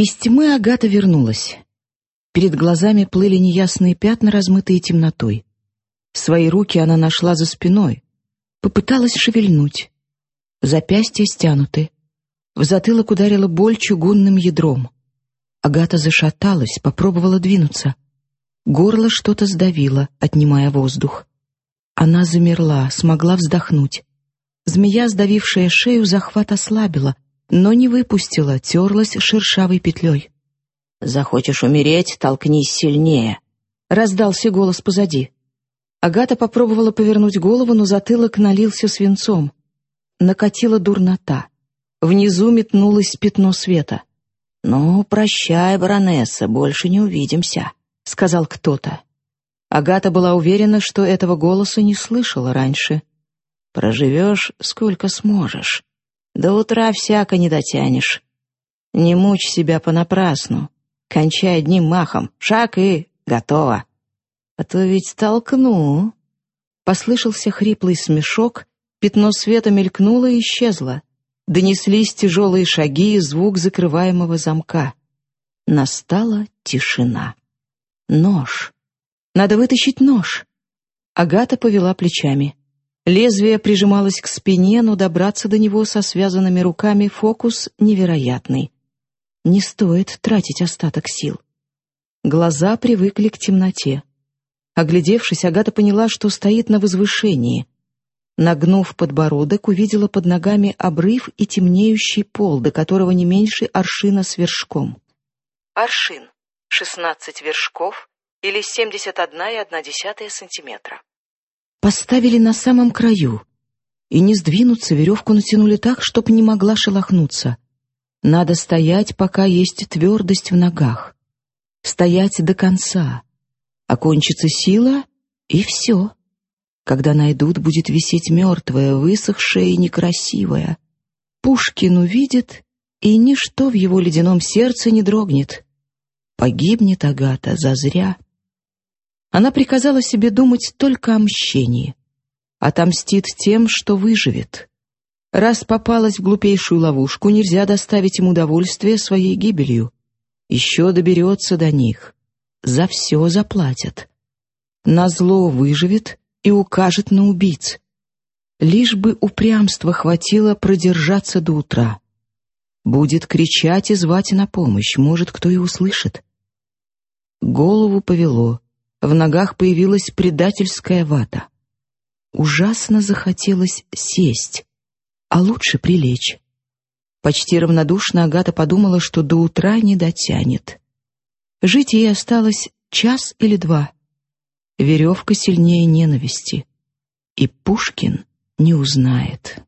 Из тьмы Агата вернулась. Перед глазами плыли неясные пятна, размытые темнотой. Свои руки она нашла за спиной. Попыталась шевельнуть. Запястья стянуты. В затылок ударила боль чугунным ядром. Агата зашаталась, попробовала двинуться. Горло что-то сдавило, отнимая воздух. Она замерла, смогла вздохнуть. Змея, сдавившая шею, захват ослабила, но не выпустила, терлась шершавой петлей. «Захочешь умереть, толкнись сильнее», — раздался голос позади. Агата попробовала повернуть голову, но затылок налился свинцом. Накатила дурнота. Внизу метнулось пятно света. «Ну, прощай, баронесса, больше не увидимся», — сказал кто-то. Агата была уверена, что этого голоса не слышала раньше. «Проживешь, сколько сможешь. До утра всяко не дотянешь. Не мучь себя понапрасну. Кончай одним махом. Шаг и готово. А то ведь толкну». Послышался хриплый смешок, пятно света мелькнуло и исчезло. Донеслись тяжелые шаги и звук закрываемого замка. Настала тишина. Нож. Надо вытащить нож. Агата повела плечами. Лезвие прижималось к спине, но добраться до него со связанными руками фокус невероятный. Не стоит тратить остаток сил. Глаза привыкли к темноте. Оглядевшись, Агата поняла, что стоит на возвышении. Нагнув подбородок, увидела под ногами обрыв и темнеющий пол, до которого не меньше аршина с вершком. Аршин — 16 вершков, или 71,1 сантиметра. Поставили на самом краю. И не сдвинуться, веревку натянули так, чтоб не могла шелохнуться. Надо стоять, пока есть твердость в ногах. Стоять до конца. Окончится сила, и все. Когда найдут, будет висеть мертвая, высохшая и некрасивая. Пушкин увидит, и ничто в его ледяном сердце не дрогнет. Погибнет Агата зазря. Она приказала себе думать только о мщении. Отомстит тем, что выживет. Раз попалась в глупейшую ловушку, нельзя доставить им удовольствие своей гибелью. Еще доберется до них. За все заплатят. На зло выживет и укажет на убийц. Лишь бы упрямства хватило продержаться до утра. Будет кричать и звать на помощь, может, кто и услышит. Голову повело. В ногах появилась предательская вата. Ужасно захотелось сесть, а лучше прилечь. Почти равнодушно Агата подумала, что до утра не дотянет. Жить ей осталось час или два. Веревка сильнее ненависти. И Пушкин не узнает.